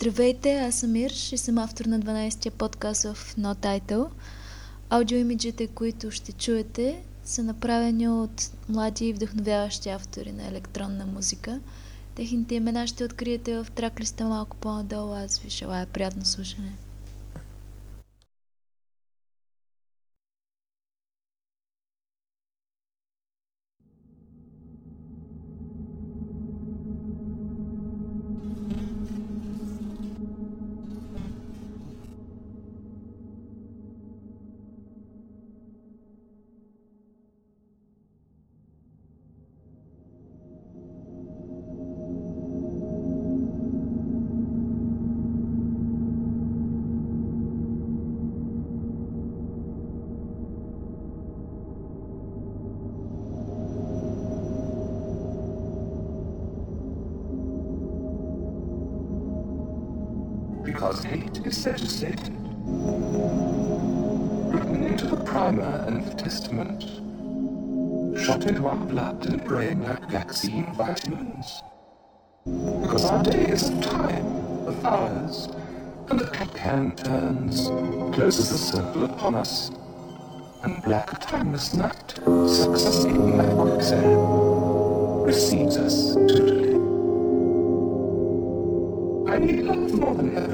Здравейте, аз съм Ирш и съм автор на 12-я подкаст в No Title. Аудиоимиджите, които ще чуете, са направени от млади и вдъхновяващи автори на електронна музика. Техните имена ще откриете в траклиста малко по-надолу. Аз ви желая приятно слушане. Days of time, of hours, and the clock hand turns, closes the circle upon us. And black timeless night in like quicksand, receives us totally. I need love more than ever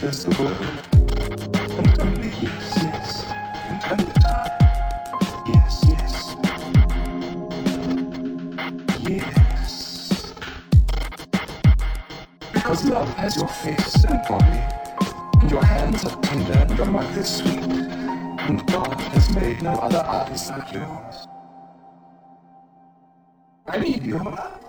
yes, yes. Yes, yes. Yes. Because love has your face and body, and your hands are tender and your mouth is sweet, and God has made no other eyes like yours. I need your love.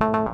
Thank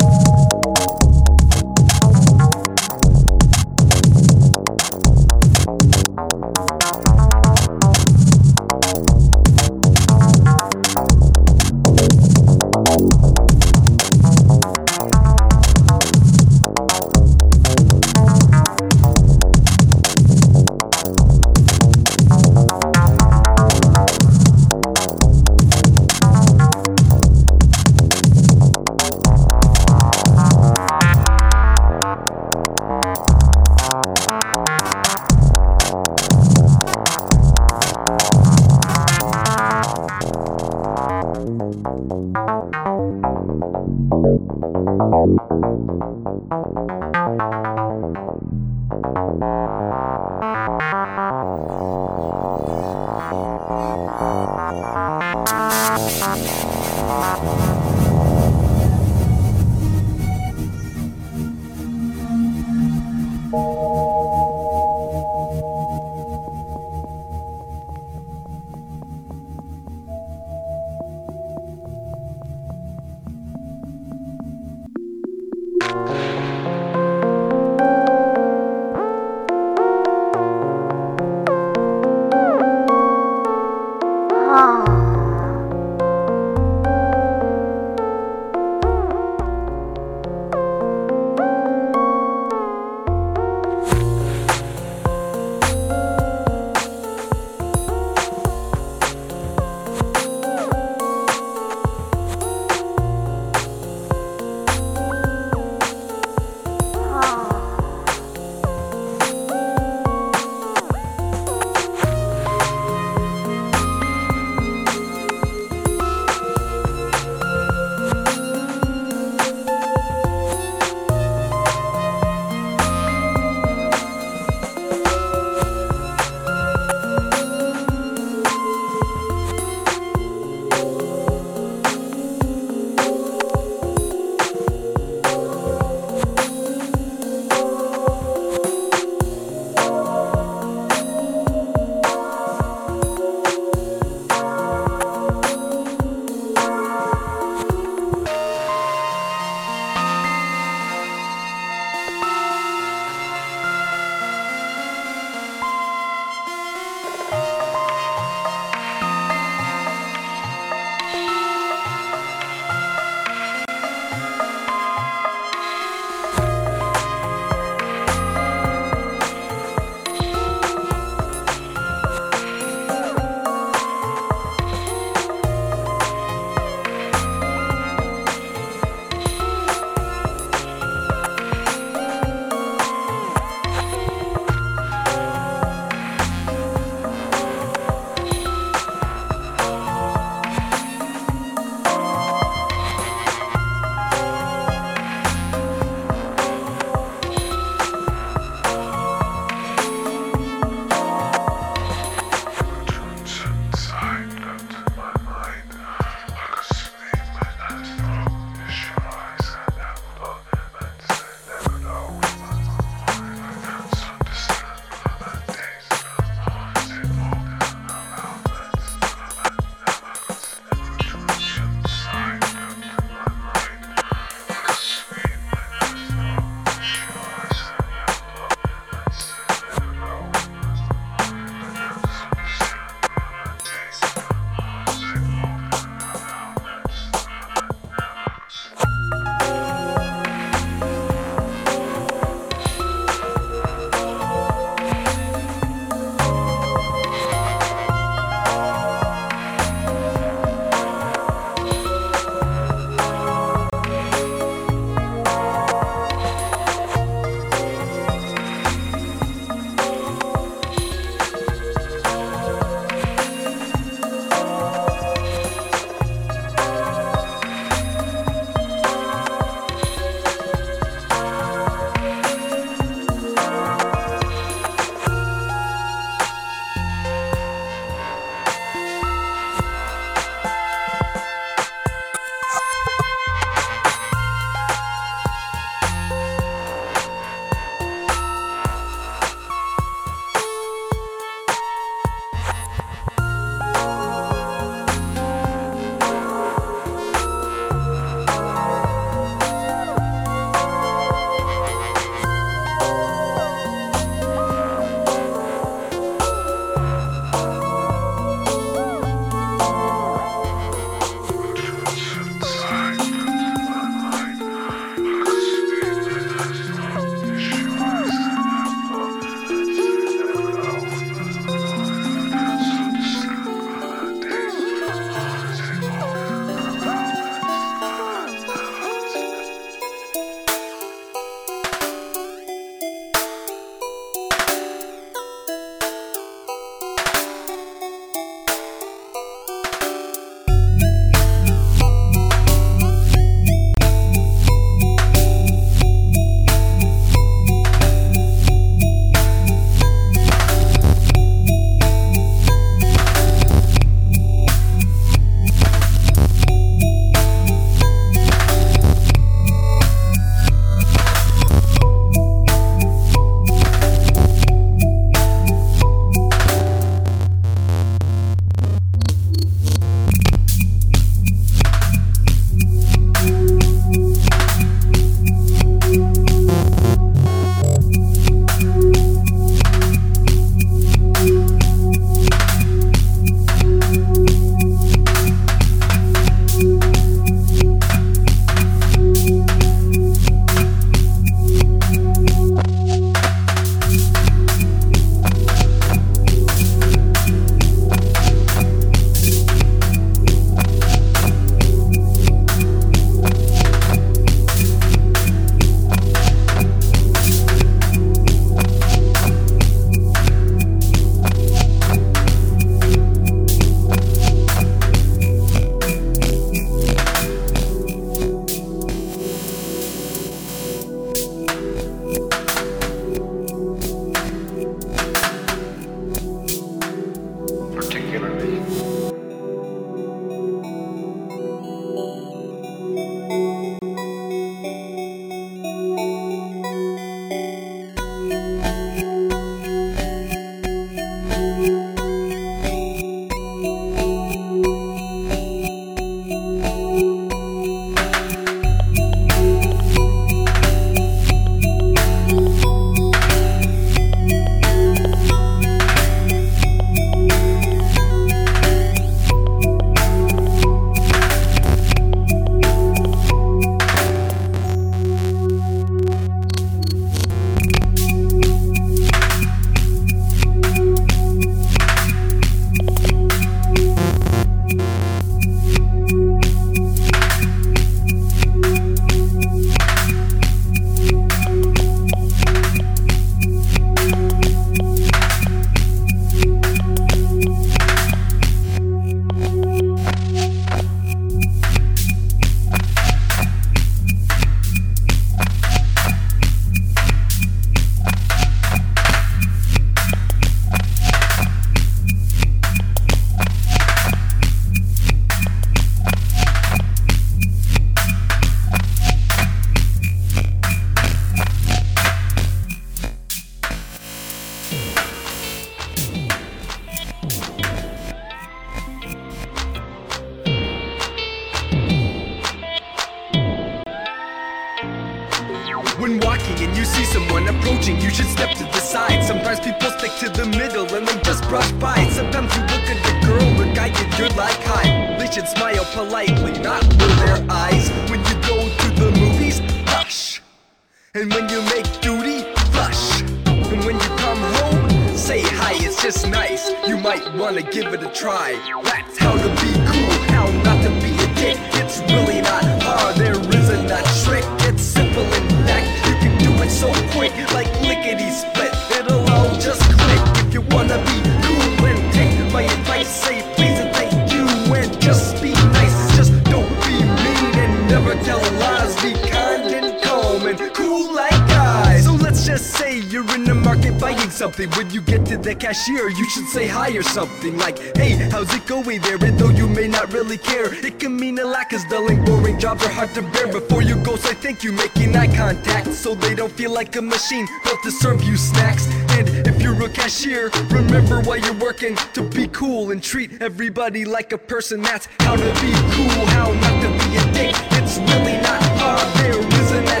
Hey, how's it going there? And though you may not really care, it can mean a lot cause dull boring jobs are hard to bear. Before you go, say thank you, making eye contact so they don't feel like a machine built to serve you snacks. And if you're a cashier, remember while you're working to be cool and treat everybody like a person. That's how to be cool, how not to be a dick. It's really not hard, there isn't that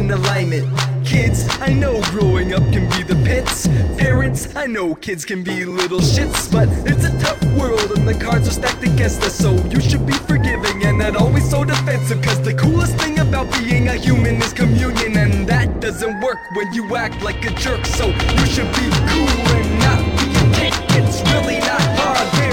in alignment. Kids, I know growing up can be the pits. Parents, I know kids can be little shits, but it's a tough world and the cards are stacked against us. So you should be forgiving and not always so defensive. Cause the coolest thing about being a human is communion, and that doesn't work when you act like a jerk. So you should be cool and not be a dick. It's really not hard,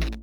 Пока.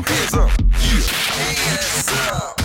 hands up. Yeah. Hands up.